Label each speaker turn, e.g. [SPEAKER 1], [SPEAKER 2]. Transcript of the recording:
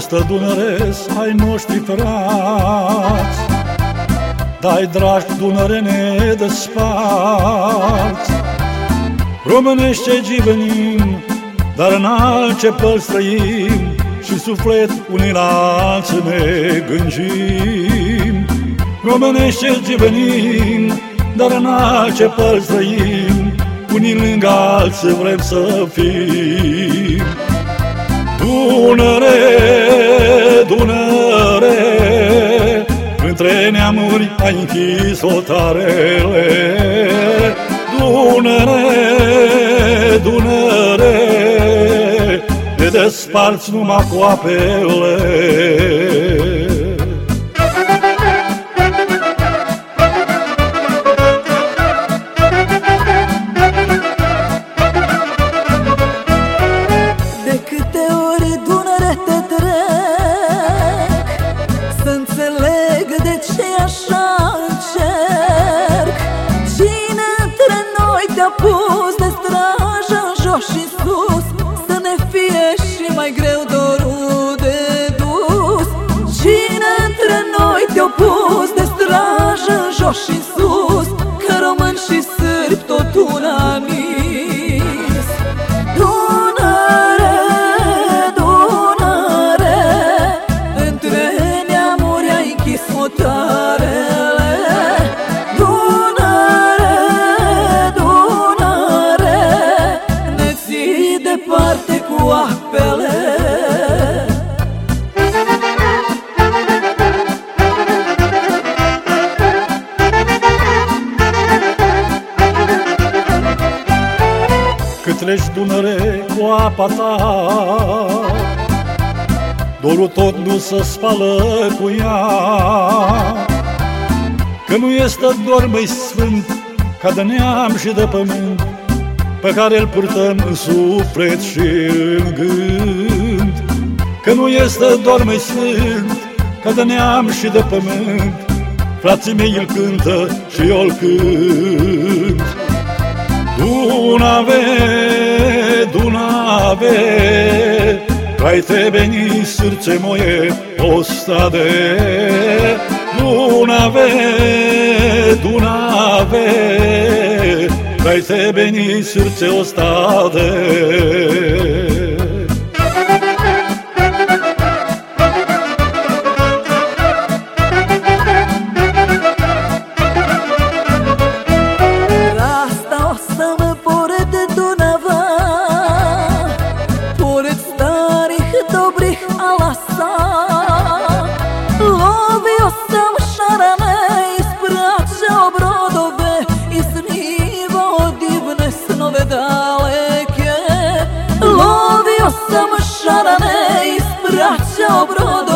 [SPEAKER 1] fostă Dunăres ai noștri frați. Dai dragi Dunărene de sparți Românește givenim, dar în alce păl străim Și suflet unii la alții ne gânjim Românește givenim, dar în alce păl străim Unii lângă alții vrem să fim. Dunăre, Dunăre, între neamuri ai închis otarele. Dunăre, Dunăre, ne desparți numai cu apele.
[SPEAKER 2] Pus de strajă jos și sus? Să ne fie și mai greu dorul de dus. Cine între noi te-a pus de strajă jos și sus
[SPEAKER 1] Cât treci Dunăre cu apa ta Dorul tot nu se spală cu ea. Că nu este dor mai sfânt Ca de neam și de pământ Pe care îl purtăm în suflet și în gând. Că nu este dor mai sfânt Ca de neam și de pământ Frații mei îl cântă și eu îl cânt Dunave, Dunave, Kaj tebe ni srce moje ostade. Dunave, Dunave, Kaj tebe ni srce ostade ove daleke Lovio
[SPEAKER 2] sam šarane i spraćao brode